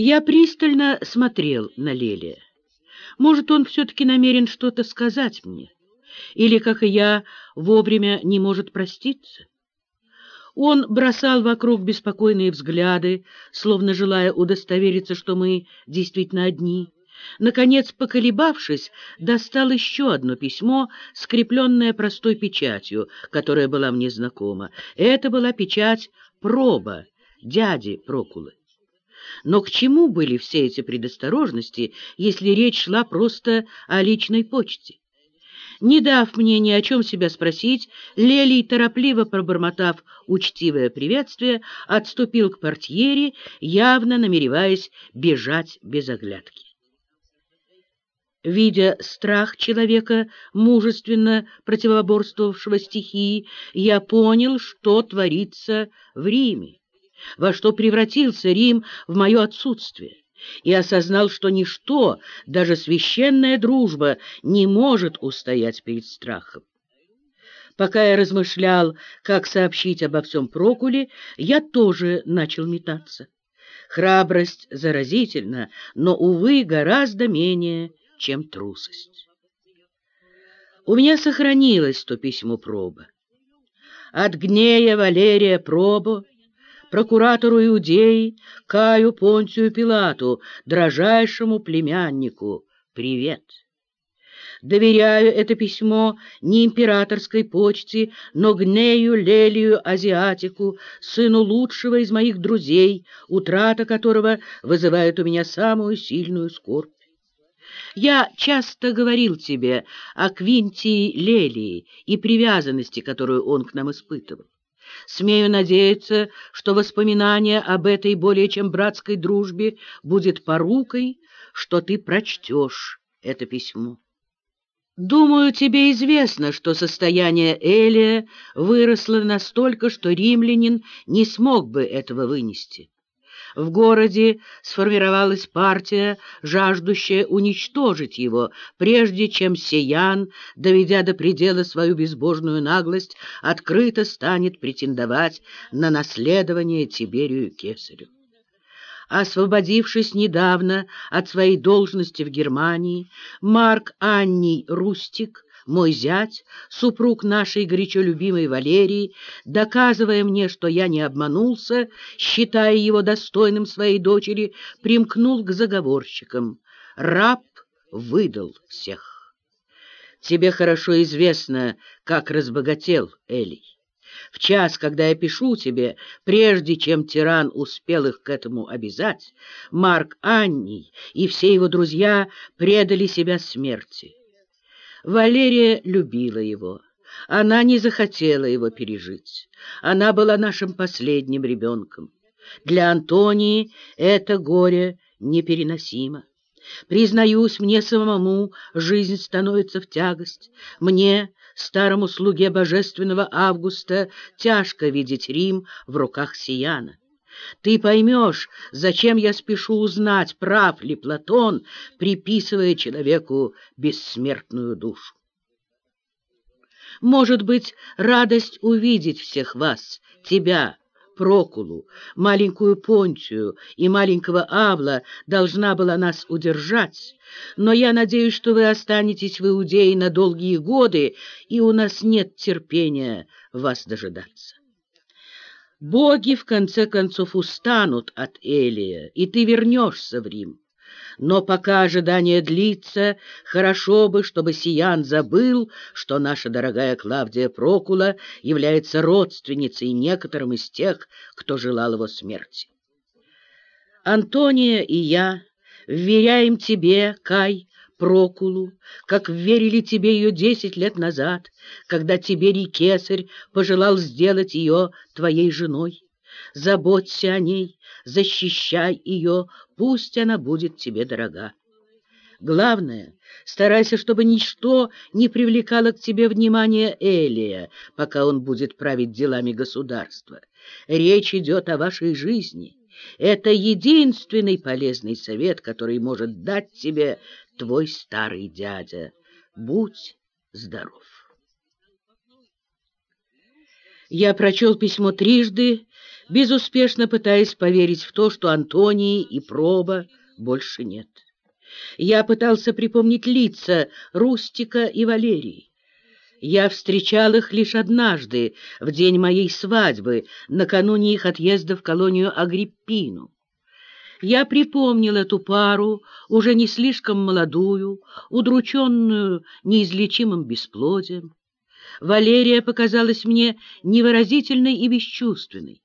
Я пристально смотрел на Лелия. Может, он все-таки намерен что-то сказать мне? Или, как и я, вовремя не может проститься? Он бросал вокруг беспокойные взгляды, словно желая удостовериться, что мы действительно одни. Наконец, поколебавшись, достал еще одно письмо, скрепленное простой печатью, которая была мне знакома. Это была печать проба дяди Прокулы. Но к чему были все эти предосторожности, если речь шла просто о личной почте? Не дав мне ни о чем себя спросить, Лелий, торопливо пробормотав учтивое приветствие, отступил к портьере, явно намереваясь бежать без оглядки. Видя страх человека, мужественно противоборствовавшего стихии, я понял, что творится в Риме во что превратился Рим в мое отсутствие, и осознал, что ничто, даже священная дружба, не может устоять перед страхом. Пока я размышлял, как сообщить обо всем Прокуле, я тоже начал метаться. Храбрость заразительна, но, увы, гораздо менее, чем трусость. У меня сохранилось то письмо проба. От гнея Валерия Пробо прокуратору Иудеи, Каю Понтию Пилату, дрожайшему племяннику, привет. Доверяю это письмо не императорской почте, но Гнею Лелию Азиатику, сыну лучшего из моих друзей, утрата которого вызывает у меня самую сильную скорбь. Я часто говорил тебе о Квинтии Лелии и привязанности, которую он к нам испытывал. Смею надеяться, что воспоминание об этой более чем братской дружбе будет порукой, что ты прочтешь это письмо. Думаю, тебе известно, что состояние Элия выросло настолько, что римлянин не смог бы этого вынести. В городе сформировалась партия, жаждущая уничтожить его, прежде чем Сиян, доведя до предела свою безбожную наглость, открыто станет претендовать на наследование Тиберию Кесарю. Освободившись недавно от своей должности в Германии, Марк Анний Рустик мой зять, супруг нашей горячо любимой Валерии, доказывая мне, что я не обманулся, считая его достойным своей дочери, примкнул к заговорщикам. Раб выдал всех. Тебе хорошо известно, как разбогател Элий. В час, когда я пишу тебе, прежде чем тиран успел их к этому обязать, Марк Анний и все его друзья предали себя смерти. Валерия любила его. Она не захотела его пережить. Она была нашим последним ребенком. Для Антонии это горе непереносимо. Признаюсь, мне самому жизнь становится в тягость. Мне, старому слуге божественного Августа, тяжко видеть Рим в руках Сияна. Ты поймешь, зачем я спешу узнать, прав ли Платон, приписывая человеку бессмертную душу. Может быть, радость увидеть всех вас, тебя, Прокулу, маленькую Понтию и маленького Авла должна была нас удержать, но я надеюсь, что вы останетесь в Иудее на долгие годы, и у нас нет терпения вас дожидаться. Боги, в конце концов, устанут от Элия, и ты вернешься в Рим. Но пока ожидание длится, хорошо бы, чтобы Сиян забыл, что наша дорогая Клавдия Прокула является родственницей некоторым из тех, кто желал его смерти. Антония и я вверяем тебе, Кай, Прокулу, как верили тебе ее десять лет назад, когда Тиберий Кесарь пожелал сделать ее твоей женой. Заботься о ней, защищай ее, пусть она будет тебе дорога. Главное, старайся, чтобы ничто не привлекало к тебе внимание Элия, пока он будет править делами государства. Речь идет о вашей жизни. Это единственный полезный совет, который может дать тебе твой старый дядя. Будь здоров. Я прочел письмо трижды, безуспешно пытаясь поверить в то, что Антонии и Проба больше нет. Я пытался припомнить лица Рустика и Валерии. Я встречал их лишь однажды, в день моей свадьбы, накануне их отъезда в колонию Агриппину. Я припомнил эту пару, уже не слишком молодую, удрученную неизлечимым бесплодием. Валерия показалась мне невыразительной и бесчувственной.